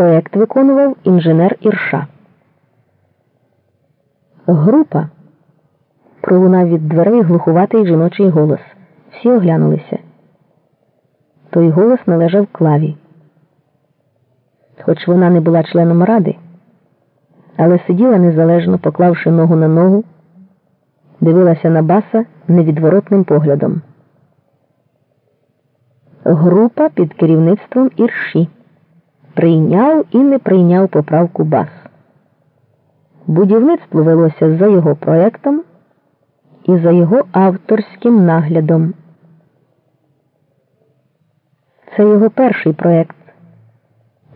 Проект виконував інженер Ірша. Група. Пролунав від дверей глухуватий жіночий голос. Всі оглянулися. Той голос належав клаві. Хоч вона не була членом ради, але сиділа незалежно, поклавши ногу на ногу, дивилася на баса невідворотним поглядом. Група під керівництвом Ірші прийняв і не прийняв поправку БАС. Будівництво велося за його проектом і за його авторським наглядом. Це його перший проект.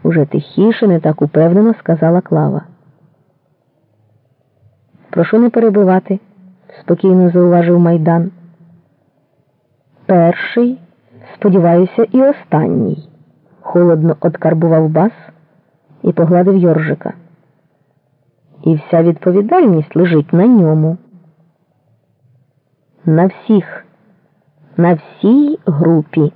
Уже тихіше, не так упевнено сказала Клава. Прошу не перебивати, спокійно зауважив майдан. Перший, сподіваюся, і останній холодно откарбував бас і погладив Йоржика. І вся відповідальність лежить на ньому. На всіх, на всій групі.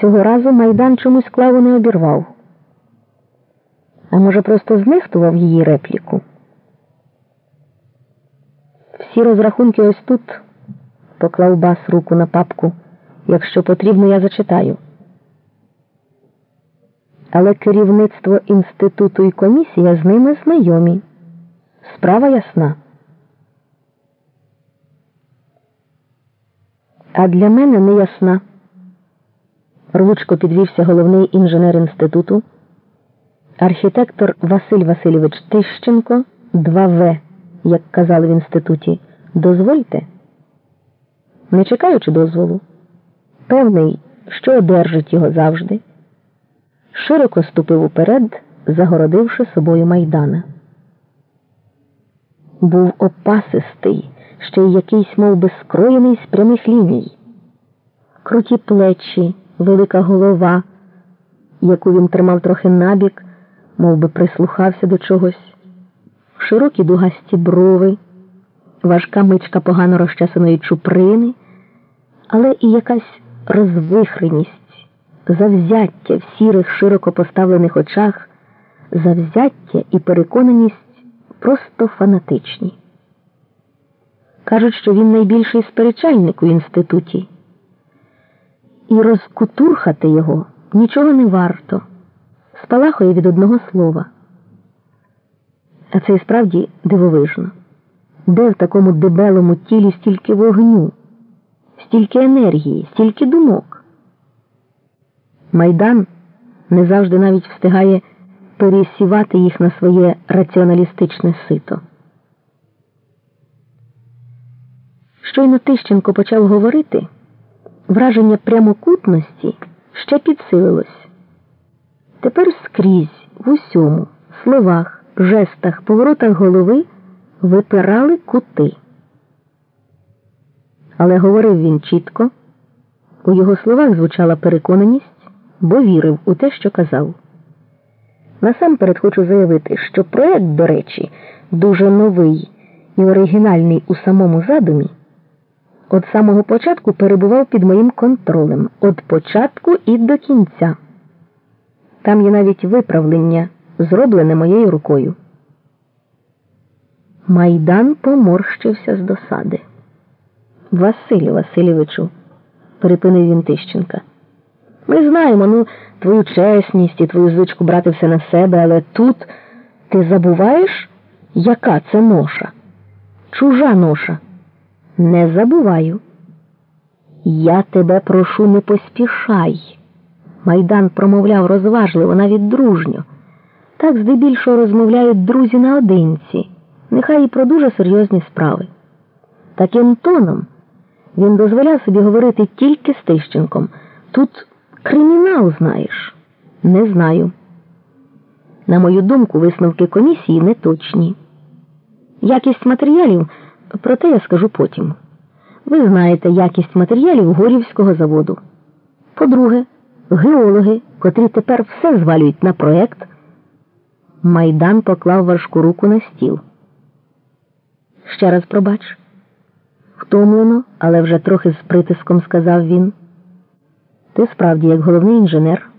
Цього разу майдан чомусь клаву не обірвав. А може, просто знехтував її репліку. Всі розрахунки ось тут, поклав бас руку на папку. Якщо потрібно, я зачитаю. Але керівництво інституту і комісія з ними знайомі. Справа ясна. А для мене не ясна. Рвучко підвівся головний інженер інституту, архітектор Василь Васильович Тищенко, 2В, як казали в інституті. Дозвольте, не чекаючи дозволу певний, що одержить його завжди, широко ступив уперед, загородивши собою майдана. Був опасистий, ще й якийсь мов би, скроєний з прямих ліній, круті плечі, велика голова, яку він тримав трохи набік, мов би прислухався до чогось, широкі дугасті брови, важка мичка погано розчесаної чуприни, але і якась розвихреність, завзяття в сірих широко поставлених очах, завзяття і переконаність просто фанатичні. Кажуть, що він найбільший сперечальник у інституті, і розкутурхати його нічого не варто, спалахує від одного слова. А це і справді дивовижно. Де в такому дебелому тілі стільки вогню? Стільки енергії, стільки думок. Майдан не завжди навіть встигає пересівати їх на своє раціоналістичне сито. Щойно Тищенко почав говорити, враження прямокутності ще підсилилось. Тепер скрізь, в усьому, словах, жестах, поворотах голови випирали кути. Але говорив він чітко, у його словах звучала переконаність, бо вірив у те, що казав. Насамперед хочу заявити, що проект, до речі, дуже новий і оригінальний у самому задумі, від самого початку перебував під моїм контролем від початку і до кінця. Там є навіть виправлення, зроблене моєю рукою. Майдан поморщився з досади. Василю Васильовичу, перепинив він Тищенка. Ми знаємо, ну, твою чесність і твою звичку брати все на себе, але тут ти забуваєш, яка це ноша? Чужа ноша. Не забуваю. Я тебе прошу, не поспішай. Майдан промовляв розважливо, навіть дружньо. Так здебільшого розмовляють друзі наодинці, нехай і про дуже серйозні справи. Таким тоном. Він дозволяв собі говорити тільки з Тищенком. Тут кримінал знаєш? Не знаю. На мою думку, висновки комісії не точні. Якість матеріалів, про те я скажу потім. Ви знаєте якість матеріалів Горівського заводу. По-друге, геологи, котрі тепер все звалюють на проект. Майдан поклав важку руку на стіл. Ще раз пробач. Втомлено, але вже трохи з притиском сказав він. Ти справді, як головний інженер,